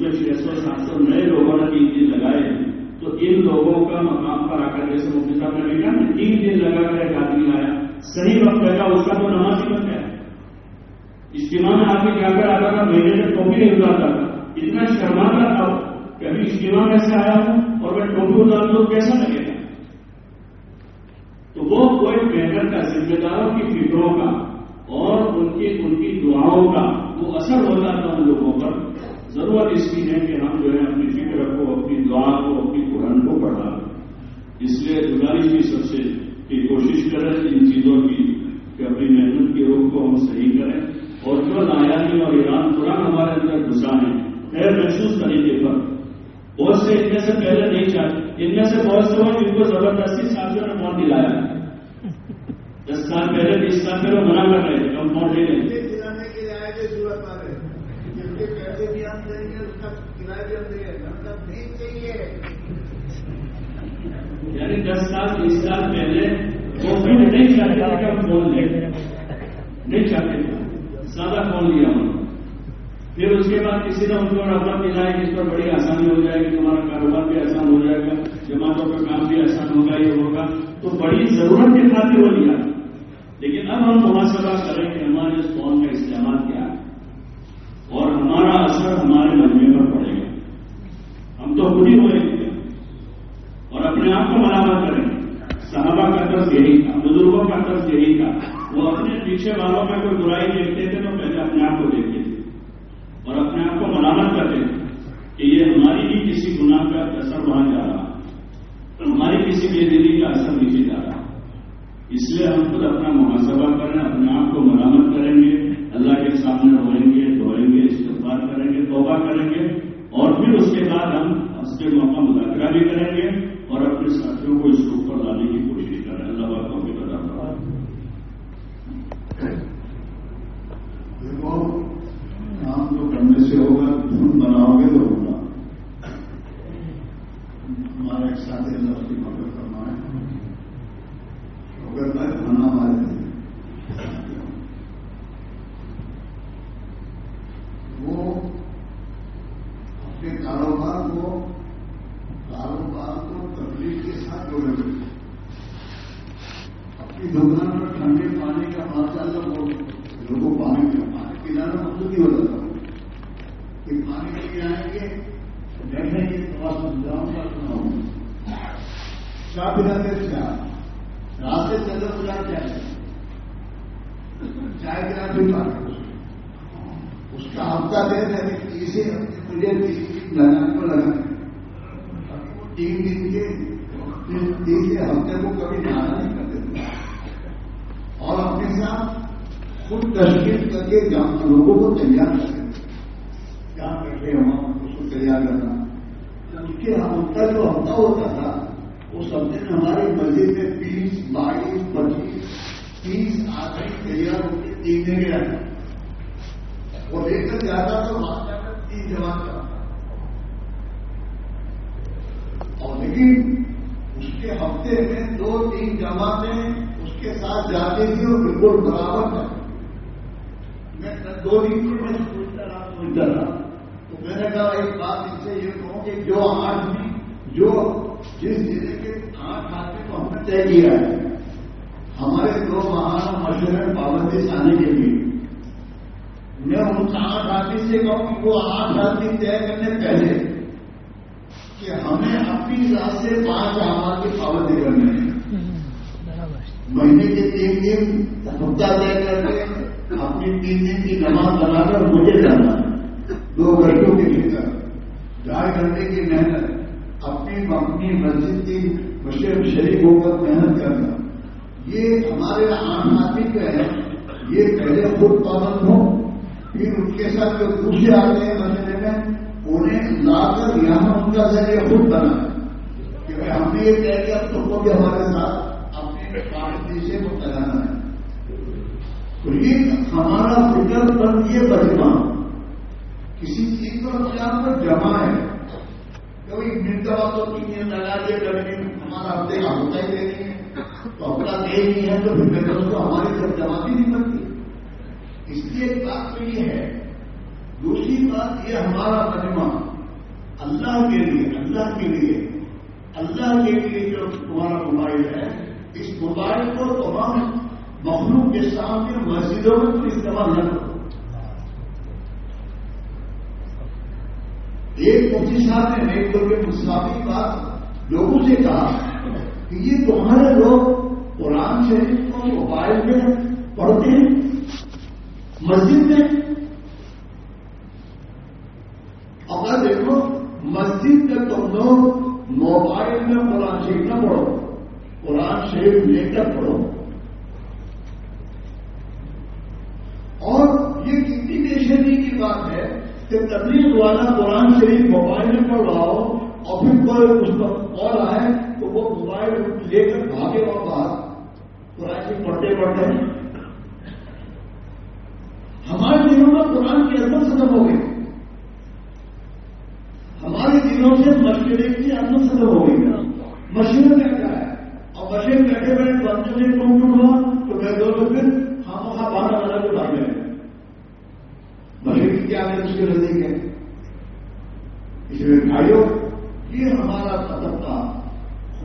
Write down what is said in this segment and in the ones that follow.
میں چھ سو سات سو نئے لوگوں نے تین دن لگائے تو ان لوگوں کا مقام پر آ کر جیسے مفتی صاحب نے کہا تین دن لگا کر ایک آدمی آیا، صحیح وقت لگا اس کا تو نماز ہی بن گیا اجتماع میں آ کے کیا کر آتا تھا میرے سے ٹوپی نہیں اتارتا تھا۔ اتنا شرماتا تھا، کبھی اجتماع میں سے آیا ہوں اور میں ٹوپی اتار تو کیسا لگے گا؟ تو وہ کوئی محنت کا ذمہ داروں کی فکروں کا اور ان کی ان کی دعاؤں کا وہ اثر ہوتا تھا ان لوگوں پر ضرورت اس کی ہے کہ ہم جو ہے اپنی فکر کو اپنی دعا کو اپنی قرآن کو پڑھا اس لیے گزارش بھی سب سے کہ کوشش کریں ان چیزوں کی کہ اپنی محنت کی روح کو ہم صحیح کریں اور جو نایابی اور ایران قرآن ہمارے اندر گھسا ہے غیر محسوس طریقے پر بہت سے ان میں سے پہلے نہیں چاہتے ان میں سے بہت سے لوگ جن کو زبردستی ساتھیوں نے موت دلایا۔ دس سال پہلے بیس سال پہلے منع کر رہے تھے ہم موت لے لیں یعنی دس سال بیس سال پہلے وہ پہلے نہیں چاہتے تھے کہ ہم فون لیں نہیں چاہتے تھے۔ سادہ فون لیا نے۔ پھر اس کے بعد کسی نے ان کو دلایا کہ اس پر بڑی آسانی ہو جائے گی تمہارا کاروبار بھی آسان ہو جائے گا جماعتوں کا کام بھی آسان ہوگا یہ ہوگا تو بڑی ضرورت کے خاطر وہ لیا۔ لیکن اب ہم محاسبہ کریں کہ ہمارے اس فون کا استعمال کیا ہے اور ہمارا اثر ہمارے مجمے پر پڑے گا۔ ہم تو خود ہی ہوئے اور اپنے آپ کو ملامت کریں صحابہ کا طرف یہی تھا، بزرگوں کا طرف یہی تھا۔ وہ اپنے پیچھے والوں میں کوئی برائی دیکھتے تھے تو پہلے اپنے آپ کو دیکھتے تھے۔ اور اپنے آپ کو ملامت کرتے تھے کہ یہ ہماری ہی کسی گناہ کا اثر وہاں جا رہا۔ ہماری کسی بے دلی کا اثر نہیں جا رہا اس لیے ہم خود اپنا محاسبہ کریں، اپنے آپ کو مرامت کریں گے، اللہ کے سامنے روئیں گے دھوئیں گے استفاد کریں گے، توبہ کریں گے، اور پھر اس کے بعد ہم اس کے موقع مذاکرہ بھی کریں گے اور اپنے ساتھیوں کو اس کے اوپر لانے کی کوشش کریں اللہ باقوں کی بتا دیکھو کام جو کرنے سے ہوگا دھن بناؤ گے تو ہوگا ہمارے ایک ساتھی اللہ کی مدد کرنا ہے اگر میں کھانا ہمارے وہ اپنے کاروبار کو کاروبار کو تکلیف کے ساتھ جوڑے گے اپنی دکان پر ٹھنڈے پانی کا ماشاء اللہ وہ لوگوں پانی کا پانی پلانا مطلب نہیں ہوتا تھا کہ پانی لے کے آئیں گے، بیٹھیں گے تھوڑا سا انتظام کا سنا ہوں چاہ پلاتے چاہ راستے چل رہے بلا چاہے چائے پلا بھی پانی اس کا ہفتہ دے دیں تیسرے ہفتے مجھے لگانے کو لگا تین دن کے تیسرے ہفتے کو کبھی نانا نہیں کرتے۔ تھے اور اپنے ساتھ خود تشکیل کر کے جہاں لوگوں کو تیار کریں کیا بیٹھے ہم؟ اس کو تیار کرنا۔ اس کے ہفتہ جو ہفتہ ہوتا تھا اس ہفتے میں ہماری مسجد میں بیس، بائیس، پچیس، تیس آدمی تیار ہو کے تین دن گیا تھا وہ لے کر جاتا تو وہاں جا کر تین جماعت کرتا اور لیکن اس کے ہفتے میں دو تین جماعتیں اس کے ساتھ جاتی تھی اور بالکل برابر تھا میں دو دن کی میں سوچتا رہا سوچتا رہا۔ تو میں نے کہا، ایک بات اس سے یہ کہوں کہ جو آدمی جو جس ضلع کے آٹھ آدمی کو ہم نے طے کیا ہے، ہمارے دو مہان مشورے پابندی آنے کے لیے۔ میں ان آٹھ آدمی سے کہوں کہ وہ آٹھ آدمی طے کرنے پہلے کہ ہمیں اپنی ذات سے پانچ آواز کی پابندی کرنی ہے۔ مہینے کے تین دن ہفتہ طے کر کے اپنی تین دن کی نماز بنا کر مجھے جانا دو گھنٹوں کے بھیتر ڈھائی گھنٹے کی محنت۔ اپنی اپنی مسجد کی مشرق شریف ہو کر محنت کرنا۔ یہ ہمارے عام آدمی کا ہے یہ پہلے خود پابند ہو پھر ان کے ساتھ جو دوسرے آتے ہیں مسئلے میں، انہیں لا کر یہاں ان کا ذریعہ خود بنا کہ ہم نے یہ طے کیا تم کو بھی ہمارے ساتھ اپنے پارٹی سے کو کرانا ہے تو یہ ہمارا فکر پر یہ بجما کسی چیز پر اپنے پر جمع ہے کبھی مرتبہ تو تین دن لگا دیا کبھی ہمارا ہفتے کا ہوتا ہی نہیں ہے۔ تو اپنا دے نہیں ہے تو پھر میں تو ہماری طرف جمع بھی نہیں بنتی اس لیے ایک بات تو یہ ہے، دوسری بات یہ ہمارا مجمع کے لیے، اللہ کے لیے، اللہ کے لیے جو تمہارا موبائل ہے، اس موبائل کو تمام مخلوق کے سامنے مسجدوں میں تو استعمال نہ کرو۔ ایک مفتی صاحب نے ایک لوگ مسافی بات لوگوں سے کہا کہ یہ تمہارے لوگ قرآن شریف کو موبائل میں پڑھتے ہیں، مسجد میں۔ اگر دیکھو، مسجد میں تم لوگ موبائل میں قرآن شریف نہ پڑھو، قرآن شریف لے کر پڑھو اور یہ کتنی بے کی بات ہے کہ تبلیغ والا قرآن شریف موبائل میں پڑھ رہا ہو اور پھر کوئی اس پر اور آئے تو وہ موبائل لے کر بھاگے اور باہر قرآن شریف پڑھتے پڑھتے ہیں۔ ہمارے دنوں میں قرآن کی عظمت ختم ہو گئی۔ ہمارے دنوں سے مشورے کی عظمت ختم ہو گئی۔ مشورے میں کیا ہے؟ اور مشین بیٹھے بیٹھے بندے سے ٹوٹ ٹوٹ ہوا تو میں دو پھر ہم وہاں باہر والا کو بھاگ گئے کیا ہے اس کے نزدیک ہے اس میں بھائیوں یہ ہمارا قدم تھا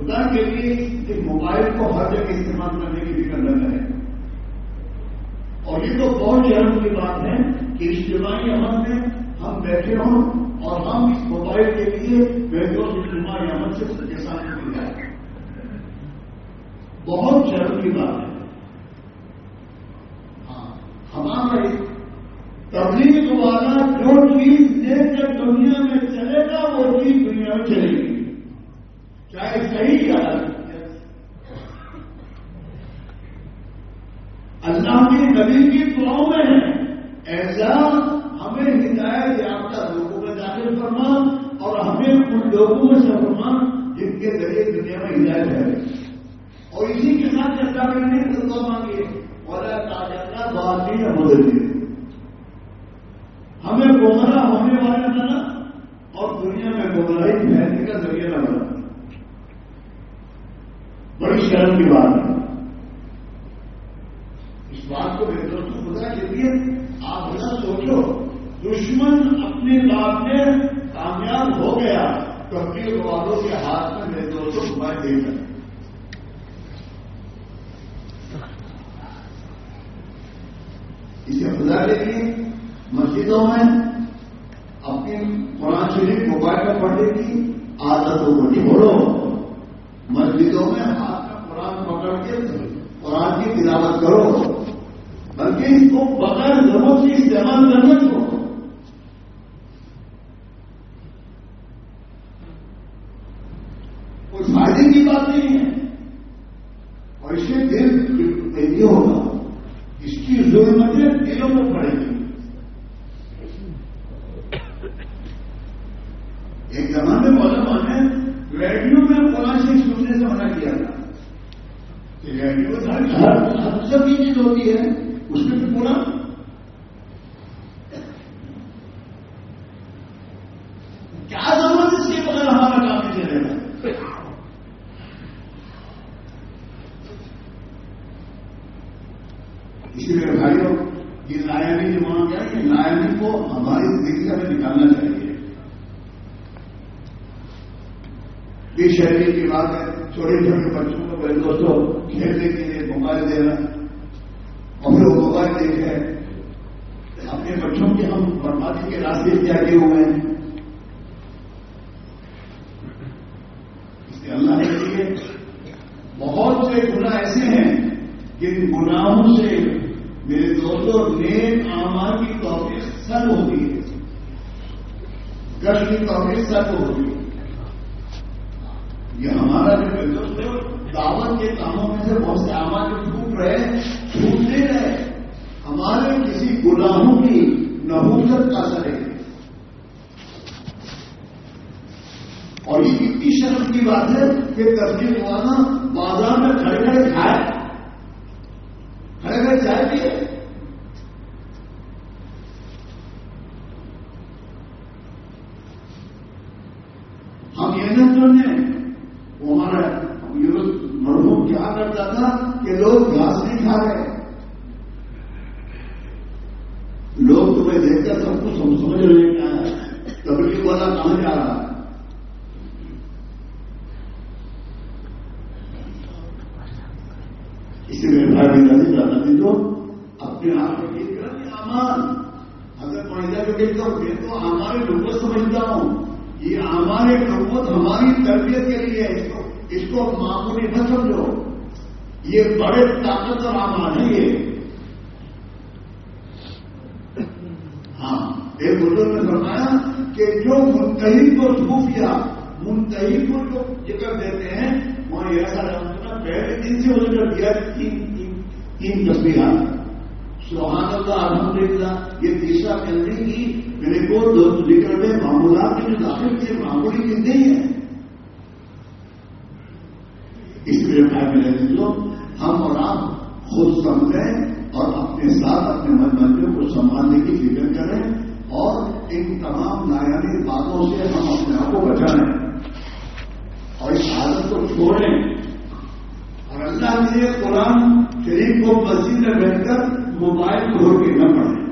خدا کے لیے اس موبائل کو ہر جگہ استعمال کرنے کی فکر نہ کریں۔ اور یہ تو بہت شرم کی بات ہے کہ اجتماعی عمل میں ہم بیٹھے ہوں اور ہم اس موبائل کے لیے بہتر اجتماعی عمل سے اس کے ساتھ مل بہت شرم کی بات ہے۔ ہاں ہمارا تبلیغ والا جو چیز لے کر دنیا میں چلے گا وہ چیز دنیا میں چلے گی چاہے صحیح یا اللہ کی نبی کی دعاؤں میں ہے ایسا ہمیں ہدایت یافتہ لوگوں میں داخل فرما اور ہمیں ان لوگوں میں سے فرما جن کے ذریعے دنیا میں ہدایت ہے اور اسی کے ساتھ چرچا کرنے کی دعا مانگیے اور تازہ ہے ہمیں گمراہ ہونے والے بنا اور دنیا میں گمراہی پھیلنے کا ذریعہ نہ بنا بڑی شرم کی بات ہے۔ اس بات کو بہتر تو خدا کے لیے آپ بنا سوچو، دشمن اپنی بات میں کامیاب ہو گیا، تو اپنے والوں کے ہاتھ میں میرے دوستوں موبائل دے کر اسے خدا کے لیے مسجدوں میں اپنی قرآن شریف موبائل میں پڑھنے کی عادت ہو بڑی بولو، مسجدوں میں ہاتھ میں قرآن پکڑ کے قرآن کی تلاوت کرو۔ بلکہ اس کو بغیر ضرورت کی استعمال کرنے کو کوئی فائدے کی بات نہیں ہے اور اس سے دل یہ ہوگا اس کی ضرورتیں دلوں میں پڑے گی ایک زمانے مولانا نے ریڈیو میں قرآن شریف سننے سے منع کیا تھا کہ ریڈیو ہر سب کی چیز ہوتی ہے اس میں بھی پورا کیا ضرورت اس کے بغیر ہمارا کام نہیں چلے گا اسی لیے بھائیوں یہ لائنی جو مانا گیا کہ لائنی کو ہماری زندگی سے ہمیں نکالنا چاہیے یہ شہری کی بات ہے چھوٹے چھوٹے بچوں کو دوستوں کھیلنے کے لیے موبائل دینا۔ اور پھر وہ موبائل دیکھے اپنے بچوں کے ہم بربادی کے راستے اختیار کیے ہوئے ہیں اس لیے اللہ کے لیے بہت سے گناہ ایسے ہیں جن گناہوں سے میرے دوستوں نیک آمان کی توفیق سر ہوتی ہے گش کی توفیق سر ہوتی ہے یہ ہمارا جو دوست دعوت کے کاموں میں سے بہت سے آماد ٹوٹ رہے ٹوٹ نہیں رہے۔ ہمارے کسی گناہوں کی نحوست کا اثر ہے۔ اور یہ اتنی شرم کی بات ہے کہ تبدیل والا بازار میں کھڑے کھڑے کھائے کھڑے کھڑے چائے پیے ہم یہ نہ سمجھیں وہ ہمارا مرحوم کیا کرتا تھا کہ لوگ گھاس نہیں کھا رہے لوگ تمہیں دیکھ کر سب کچھ سمجھ رہے ہیں تبلیغ والا کہاں جا رہا ہے اسی لیے بھی نظر نظر تو اپنے آپ میں یہ کریں امان۔ اگر معاہدہ کو کہتا ہوں میں تو ہمارے نبوت سمجھتا ہوں۔ یہ ہمارے نبوت ہماری تربیت کے لیے ہے۔ اس کو اس کو معمولی نہ سمجھو۔ یہ بڑے طاقت اور امان ہے یہ۔ ہاں ایک بزرگ نے فرمایا کہ جو منتحد کو صوفیا منتحد کو جو ذکر دیتے ہیں۔ وہاں ایسا لگتا پہلے دن سے انہوں نے دیا تین تصویرات سبحان اللہ الحمد للہ یہ تیسرا چلنے کی میرے کو دوست ذکر میں معمولات کے جو داخل کیے، معمولی چیز نہیں ہے اس لیے میں جو ہم اور آپ خود سمجھیں اور اپنے ساتھ اپنے من مندروں کو سنبھالنے کی فکر کریں اور ان تمام نایابی باتوں سے ہم اپنے آپ کو بچائیں اور اس عادت اور اللہ نے قرآن شریف کو مسجد میں بیٹھ کر موبائل کھول کے نہ پڑھیں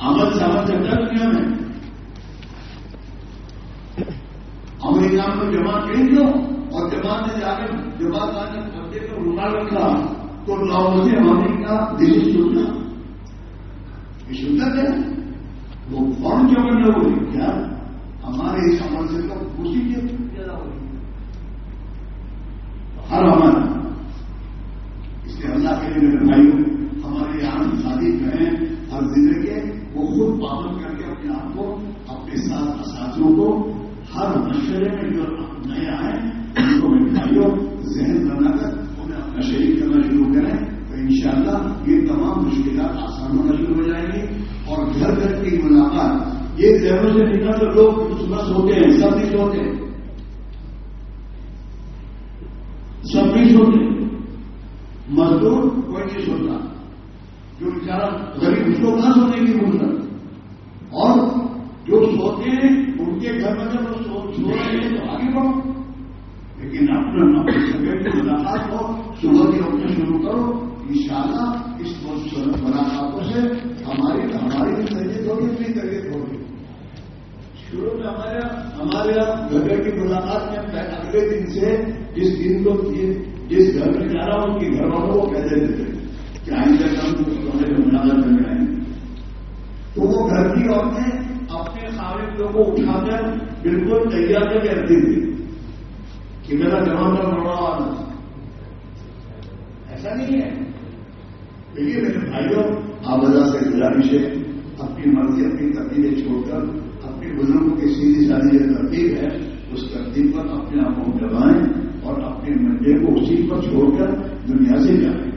عمل سمجھ سکتا دنیا میں؟ امریکہ میں جمع کریں دو اور جماعت نے جا کر جماعت آنے بچے کو روکا رکھا تو نو بجے ہماری کا دل سننا یہ سننا کیا وہ فون جو کرنے ہو کیا؟ ہمارے اس عمل سے تو خوشی کی پیدا ہو رہی ہر عمل۔ اس لیے اللہ کے لیے میرے بھائیوں، ہمارے یہاں سادی جو ہیں، ہر ضلع کے، وہ خود پابند کر کے اپنے آپ کو، اپنے ساتھ اساتذوں کو، ہر مشورے میں جو ذہنوں سے نکل لوگ سوتے ہیں، سب نہیں سوتے سب نہیں سوتے مزدور کوئی نہیں سوتا۔ جو بیچارہ غریب اس کو کہاں سونے کی ضرورت اور جو سوتے ہیں، ان کے گھر میں جب سو رہے ہیں تو آگے بڑھو۔ لیکن اپنے اپنے کی ملاقات ہو صبح کے اپنے شروع کرو۔ انشاءاللہ اس ملاقاتوں سے ہماری ہماری بھی طبیعت ہوگی، اپنی طبیعت ہوگی۔ شروع میں ہمارے ہمارے یہاں گھر کی ملاقات میں اگلے دن سے جس دن کو جس گھر میں جا رہا ہوں، ان کے گھر والوں کو کہہ دیتے تھے کہ آئندہ ہم سونے میں ملاقات کرنے آئیں۔ گے تو وہ گھر کی عورتیں اپنے خارجوں کو اٹھا کر بالکل تیار کر کے رکھتی تھی کہ میرا جمع کر ایسا نہیں ہے۔ دیکھیے میرے بھائیوں آبدا سے گزارش ہے اپنی مرضی، اپنی تبدیلیں چھوڑ کر سیدھی ساری جو ترتیب ہے، اس ترتیب پر اپنے آپ کو جگائیں اور اپنے منڈے کو اسی پر چھوڑ کر دنیا سے جائیں۔